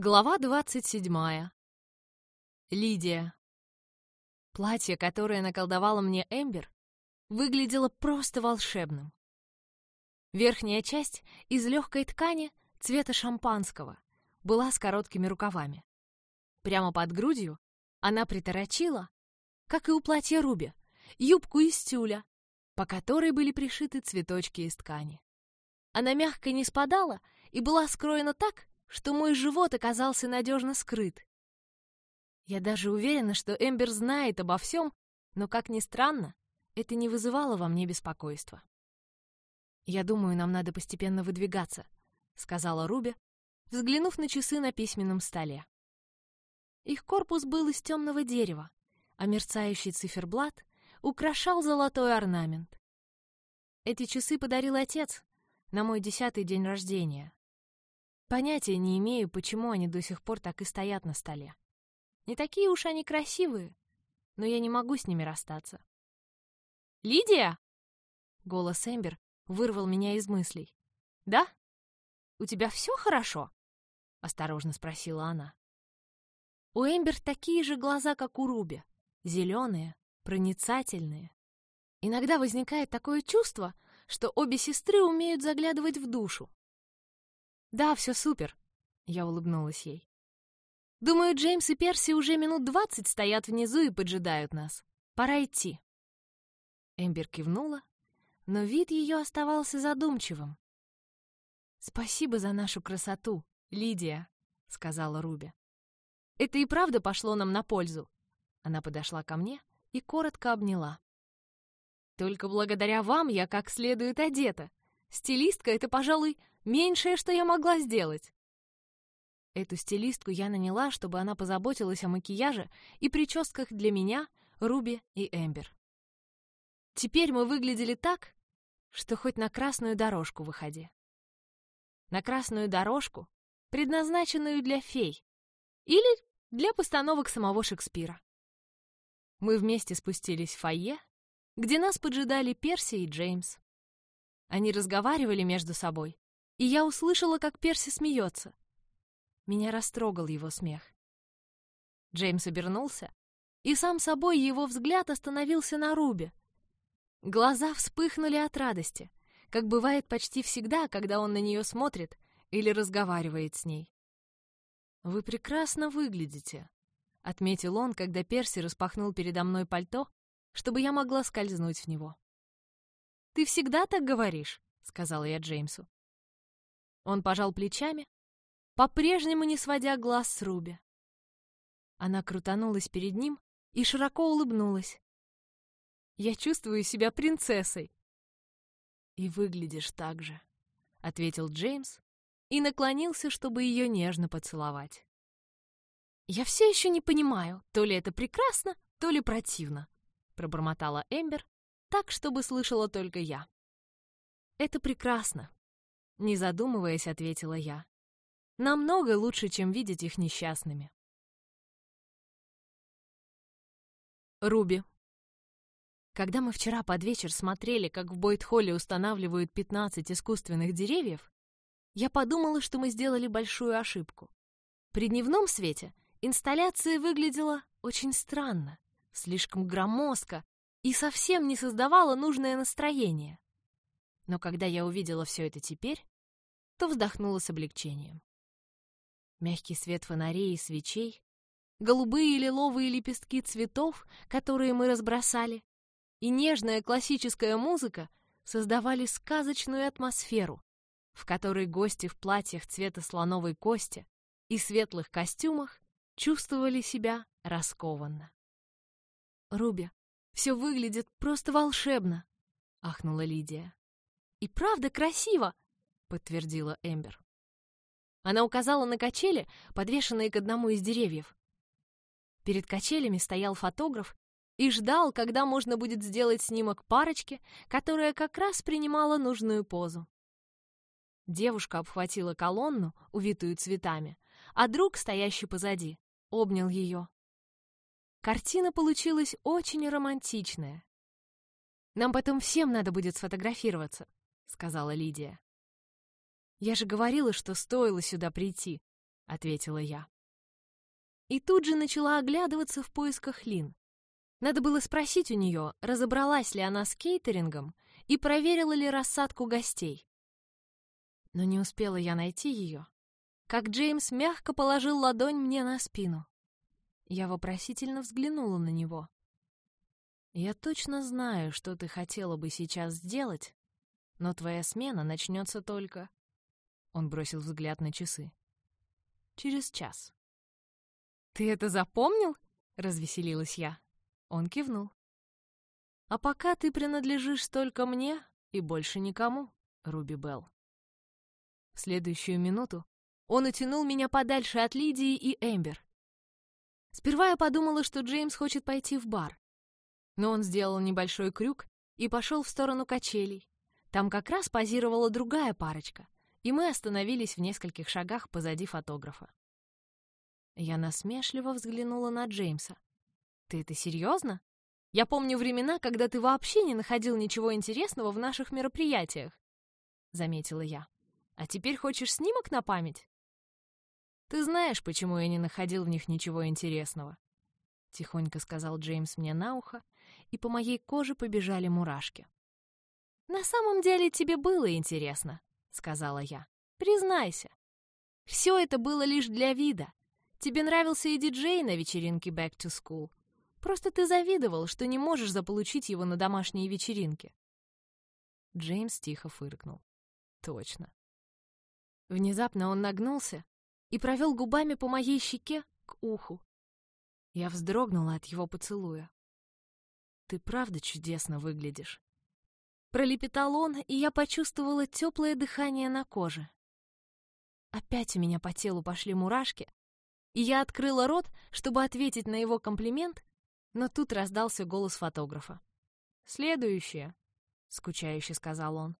Глава двадцать седьмая. Лидия. Платье, которое наколдовала мне Эмбер, выглядело просто волшебным. Верхняя часть из легкой ткани цвета шампанского была с короткими рукавами. Прямо под грудью она приторочила, как и у платья Руби, юбку из тюля, по которой были пришиты цветочки из ткани. Она мягко не спадала и была скроена так, что мой живот оказался надежно скрыт. Я даже уверена, что Эмбер знает обо всем, но, как ни странно, это не вызывало во мне беспокойства. «Я думаю, нам надо постепенно выдвигаться», — сказала Руби, взглянув на часы на письменном столе. Их корпус был из темного дерева, а мерцающий циферблат украшал золотой орнамент. Эти часы подарил отец на мой десятый день рождения. Понятия не имею, почему они до сих пор так и стоят на столе. Не такие уж они красивые, но я не могу с ними расстаться. «Лидия!» Голос Эмбер вырвал меня из мыслей. «Да? У тебя все хорошо?» — осторожно спросила она. У Эмбер такие же глаза, как у Руби. Зеленые, проницательные. Иногда возникает такое чувство, что обе сестры умеют заглядывать в душу. «Да, все супер», — я улыбнулась ей. «Думаю, Джеймс и Перси уже минут двадцать стоят внизу и поджидают нас. Пора идти». Эмбер кивнула, но вид ее оставался задумчивым. «Спасибо за нашу красоту, Лидия», — сказала Руби. «Это и правда пошло нам на пользу». Она подошла ко мне и коротко обняла. «Только благодаря вам я как следует одета. Стилистка — это, пожалуй, Меньшее, что я могла сделать. Эту стилистку я наняла, чтобы она позаботилась о макияже и прическах для меня, Руби и Эмбер. Теперь мы выглядели так, что хоть на красную дорожку выходи. На красную дорожку, предназначенную для фей или для постановок самого Шекспира. Мы вместе спустились в фойе, где нас поджидали Перси и Джеймс. Они разговаривали между собой, и я услышала, как Перси смеется. Меня растрогал его смех. Джеймс обернулся, и сам собой его взгляд остановился на Рубе. Глаза вспыхнули от радости, как бывает почти всегда, когда он на нее смотрит или разговаривает с ней. «Вы прекрасно выглядите», — отметил он, когда Перси распахнул передо мной пальто, чтобы я могла скользнуть в него. «Ты всегда так говоришь?» — сказала я Джеймсу. Он пожал плечами, по-прежнему не сводя глаз с Руби. Она крутанулась перед ним и широко улыбнулась. «Я чувствую себя принцессой». «И выглядишь так же», — ответил Джеймс и наклонился, чтобы ее нежно поцеловать. «Я все еще не понимаю, то ли это прекрасно, то ли противно», — пробормотала Эмбер, так, чтобы слышала только я. «Это прекрасно», не задумываясь, ответила я. Намного лучше, чем видеть их несчастными. Руби. Когда мы вчера под вечер смотрели, как в Бойт-холле устанавливают 15 искусственных деревьев, я подумала, что мы сделали большую ошибку. При дневном свете инсталляция выглядела очень странно, слишком громоздко и совсем не создавала нужное настроение. Но когда я увидела все это теперь, то вздохнула с облегчением. Мягкий свет фонарей и свечей, голубые и лиловые лепестки цветов, которые мы разбросали, и нежная классическая музыка создавали сказочную атмосферу, в которой гости в платьях цвета слоновой кости и светлых костюмах чувствовали себя раскованно. «Руби, все выглядит просто волшебно!» — ахнула Лидия. «И правда красиво!» — подтвердила Эмбер. Она указала на качели, подвешенные к одному из деревьев. Перед качелями стоял фотограф и ждал, когда можно будет сделать снимок парочки, которая как раз принимала нужную позу. Девушка обхватила колонну, увитую цветами, а друг, стоящий позади, обнял ее. Картина получилась очень романтичная. «Нам потом всем надо будет сфотографироваться», — сказала Лидия. «Я же говорила, что стоило сюда прийти», ответила я. И тут же начала оглядываться в поисках Лин. Надо было спросить у нее, разобралась ли она с кейтерингом и проверила ли рассадку гостей. Но не успела я найти ее, как Джеймс мягко положил ладонь мне на спину. Я вопросительно взглянула на него. «Я точно знаю, что ты хотела бы сейчас сделать, но твоя смена начнется только...» Он бросил взгляд на часы. «Через час». «Ты это запомнил?» — развеселилась я. Он кивнул. «А пока ты принадлежишь только мне и больше никому, Руби Белл». В следующую минуту он утянул меня подальше от Лидии и Эмбер. Сперва я подумала, что Джеймс хочет пойти в бар. Но он сделал небольшой крюк и пошел в сторону качелей. Там как раз позировала другая парочка, и мы остановились в нескольких шагах позади фотографа. Я насмешливо взглянула на Джеймса. «Ты это серьезно? Я помню времена, когда ты вообще не находил ничего интересного в наших мероприятиях», — заметила я. А теперь хочешь снимок на память? Ты знаешь, почему я не находил в них ничего интересного. Тихонько сказал Джеймс мне на ухо, и по моей коже побежали мурашки. «На самом деле тебе было интересно», — сказала я. «Признайся. Все это было лишь для вида. Тебе нравился и диджей на вечеринке Back to School. Просто ты завидовал, что не можешь заполучить его на домашней вечеринке». Джеймс тихо фыркнул. «Точно. Внезапно он нагнулся и провел губами по моей щеке к уху. Я вздрогнула от его поцелуя. «Ты правда чудесно выглядишь». Пролепетал он, и я почувствовала теплое дыхание на коже. Опять у меня по телу пошли мурашки, и я открыла рот, чтобы ответить на его комплимент, но тут раздался голос фотографа. «Следующее», — скучающе сказал он.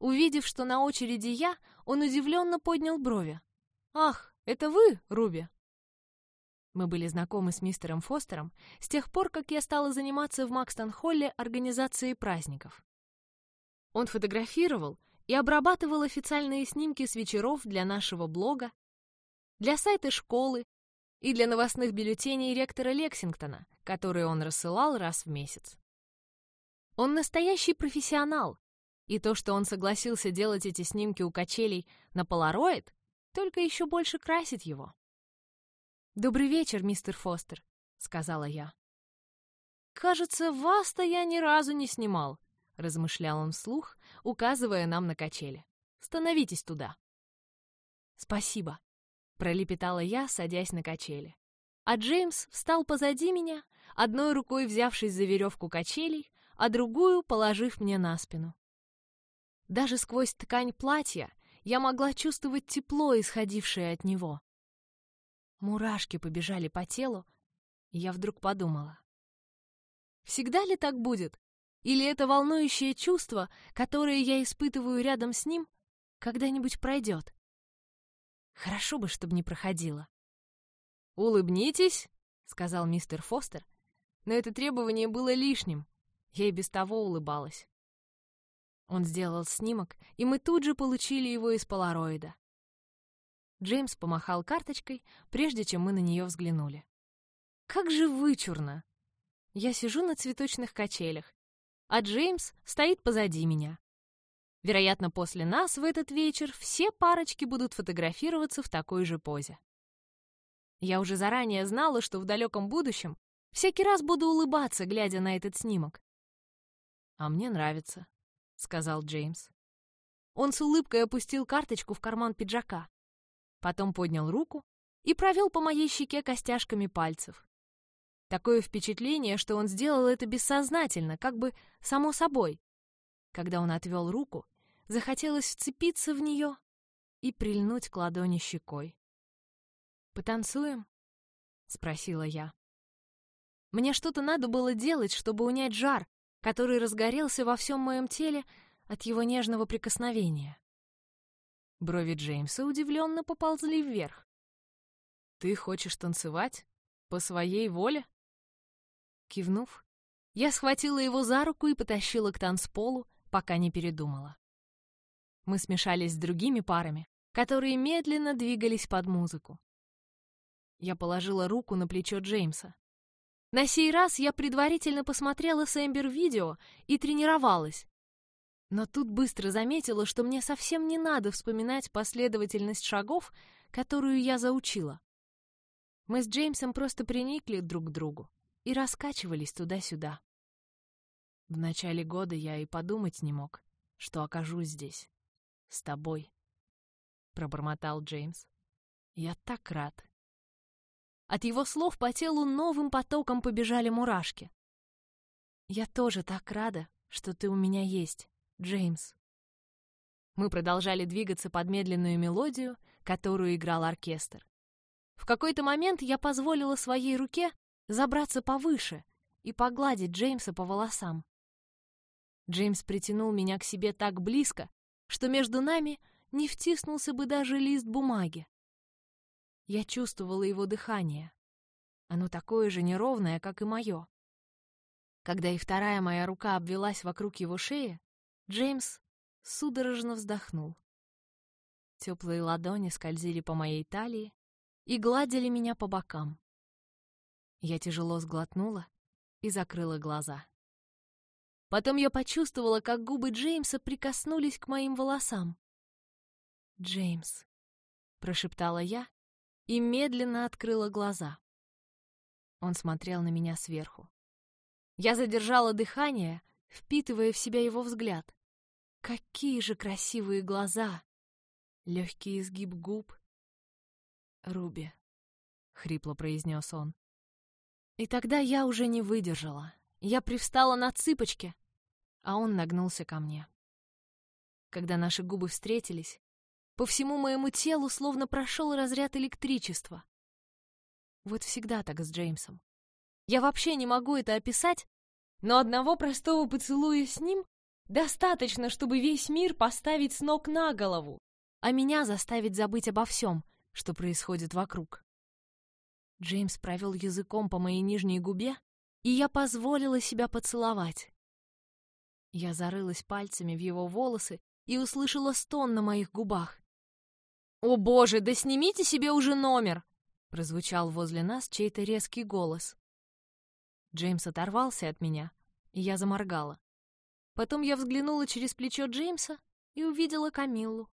Увидев, что на очереди я, он удивленно поднял брови. «Ах, это вы, Руби?» Мы были знакомы с мистером Фостером с тех пор, как я стала заниматься в Макстон-Холле организацией праздников. Он фотографировал и обрабатывал официальные снимки с вечеров для нашего блога, для сайта школы и для новостных бюллетеней ректора Лексингтона, которые он рассылал раз в месяц. Он настоящий профессионал, и то, что он согласился делать эти снимки у качелей на полароид, только еще больше красит его. «Добрый вечер, мистер Фостер», — сказала я. «Кажется, вас-то я ни разу не снимал», — размышлял он вслух, указывая нам на качели. «Становитесь туда». «Спасибо», — пролепетала я, садясь на качели. А Джеймс встал позади меня, одной рукой взявшись за веревку качелей, а другую положив мне на спину. Даже сквозь ткань платья я могла чувствовать тепло, исходившее от него. Мурашки побежали по телу, и я вдруг подумала. Всегда ли так будет? Или это волнующее чувство, которое я испытываю рядом с ним, когда-нибудь пройдет? Хорошо бы, чтобы не проходило. «Улыбнитесь», — сказал мистер Фостер, но это требование было лишним. Я и без того улыбалась. Он сделал снимок, и мы тут же получили его из полароида. Джеймс помахал карточкой, прежде чем мы на нее взглянули. Как же вычурно! Я сижу на цветочных качелях, а Джеймс стоит позади меня. Вероятно, после нас в этот вечер все парочки будут фотографироваться в такой же позе. Я уже заранее знала, что в далеком будущем всякий раз буду улыбаться, глядя на этот снимок. А мне нравится. — сказал Джеймс. Он с улыбкой опустил карточку в карман пиджака. Потом поднял руку и провел по моей щеке костяшками пальцев. Такое впечатление, что он сделал это бессознательно, как бы само собой. Когда он отвел руку, захотелось вцепиться в нее и прильнуть к ладони щекой. «Потанцуем?» — спросила я. Мне что-то надо было делать, чтобы унять жар, который разгорелся во всем моем теле от его нежного прикосновения. Брови Джеймса удивленно поползли вверх. «Ты хочешь танцевать? По своей воле?» Кивнув, я схватила его за руку и потащила к танцполу, пока не передумала. Мы смешались с другими парами, которые медленно двигались под музыку. Я положила руку на плечо Джеймса. На сей раз я предварительно посмотрела с Эмбер видео и тренировалась. Но тут быстро заметила, что мне совсем не надо вспоминать последовательность шагов, которую я заучила. Мы с Джеймсом просто приникли друг к другу и раскачивались туда-сюда. В начале года я и подумать не мог, что окажусь здесь, с тобой, — пробормотал Джеймс. Я так рад. От его слов по телу новым потоком побежали мурашки. «Я тоже так рада, что ты у меня есть, Джеймс». Мы продолжали двигаться под медленную мелодию, которую играл оркестр. В какой-то момент я позволила своей руке забраться повыше и погладить Джеймса по волосам. Джеймс притянул меня к себе так близко, что между нами не втиснулся бы даже лист бумаги. Я чувствовала его дыхание. Оно такое же неровное, как и мое. Когда и вторая моя рука обвелась вокруг его шеи, Джеймс судорожно вздохнул. Теплые ладони скользили по моей талии и гладили меня по бокам. Я тяжело сглотнула и закрыла глаза. Потом я почувствовала, как губы Джеймса прикоснулись к моим волосам. «Джеймс», — прошептала я и медленно открыла глаза. Он смотрел на меня сверху. Я задержала дыхание, впитывая в себя его взгляд. Какие же красивые глаза! Легкий изгиб губ. «Руби», — хрипло произнес он. И тогда я уже не выдержала. Я привстала на цыпочки, а он нагнулся ко мне. Когда наши губы встретились, по всему моему телу словно прошел разряд электричества. Вот всегда так с Джеймсом. Я вообще не могу это описать, но одного простого поцелуя с ним достаточно, чтобы весь мир поставить с ног на голову, а меня заставить забыть обо всем, что происходит вокруг. Джеймс провел языком по моей нижней губе, и я позволила себя поцеловать. Я зарылась пальцами в его волосы и услышала стон на моих губах. «О боже, да снимите себе уже номер!» прозвучал возле нас чей-то резкий голос. Джеймс оторвался от меня, и я заморгала. Потом я взглянула через плечо Джеймса и увидела Камиллу,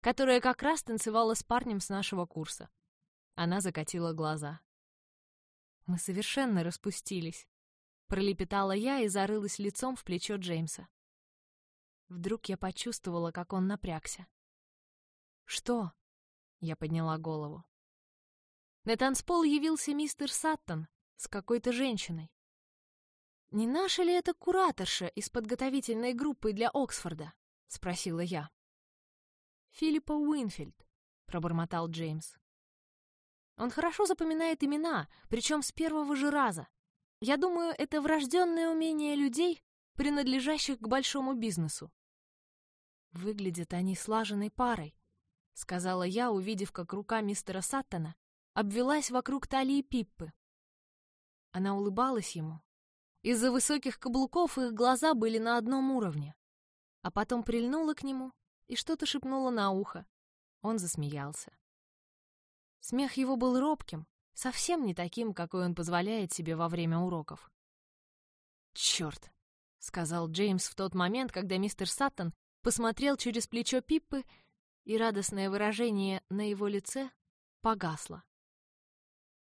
которая как раз танцевала с парнем с нашего курса. Она закатила глаза. Мы совершенно распустились. Пролепетала я и зарылась лицом в плечо Джеймса. Вдруг я почувствовала, как он напрягся. «Что?» Я подняла голову. На танцпол явился мистер Саттон с какой-то женщиной. «Не наша ли это кураторша из подготовительной группы для Оксфорда?» — спросила я. «Филиппа Уинфильд», — пробормотал Джеймс. «Он хорошо запоминает имена, причем с первого же раза. Я думаю, это врожденное умение людей, принадлежащих к большому бизнесу. Выглядят они слаженной парой, — сказала я, увидев, как рука мистера Саттона обвелась вокруг талии Пиппы. Она улыбалась ему. Из-за высоких каблуков их глаза были на одном уровне. А потом прильнула к нему и что-то шепнула на ухо. Он засмеялся. Смех его был робким, совсем не таким, какой он позволяет себе во время уроков. «Чёрт!» — сказал Джеймс в тот момент, когда мистер Саттон посмотрел через плечо Пиппы и радостное выражение на его лице погасло.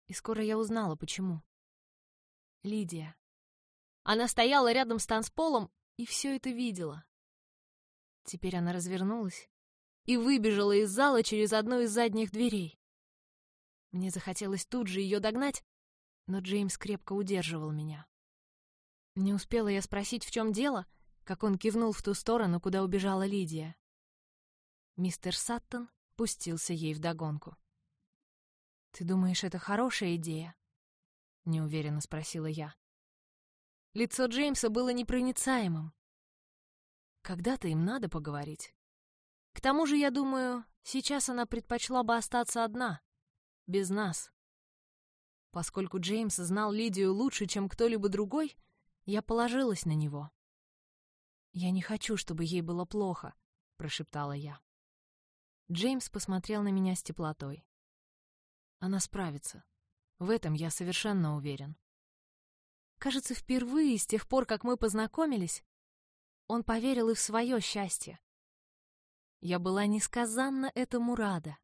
И скоро я узнала, почему. Лидия. Она стояла рядом с танцполом и все это видела. Теперь она развернулась и выбежала из зала через одну из задних дверей. Мне захотелось тут же ее догнать, но Джеймс крепко удерживал меня. Не успела я спросить, в чем дело, как он кивнул в ту сторону, куда убежала Лидия. Мистер Саттон пустился ей вдогонку. «Ты думаешь, это хорошая идея?» — неуверенно спросила я. Лицо Джеймса было непроницаемым. Когда-то им надо поговорить. К тому же, я думаю, сейчас она предпочла бы остаться одна, без нас. Поскольку Джеймс знал Лидию лучше, чем кто-либо другой, я положилась на него. «Я не хочу, чтобы ей было плохо», — прошептала я. Джеймс посмотрел на меня с теплотой. Она справится. В этом я совершенно уверен. Кажется, впервые с тех пор, как мы познакомились, он поверил и в свое счастье. Я была несказанно этому рада.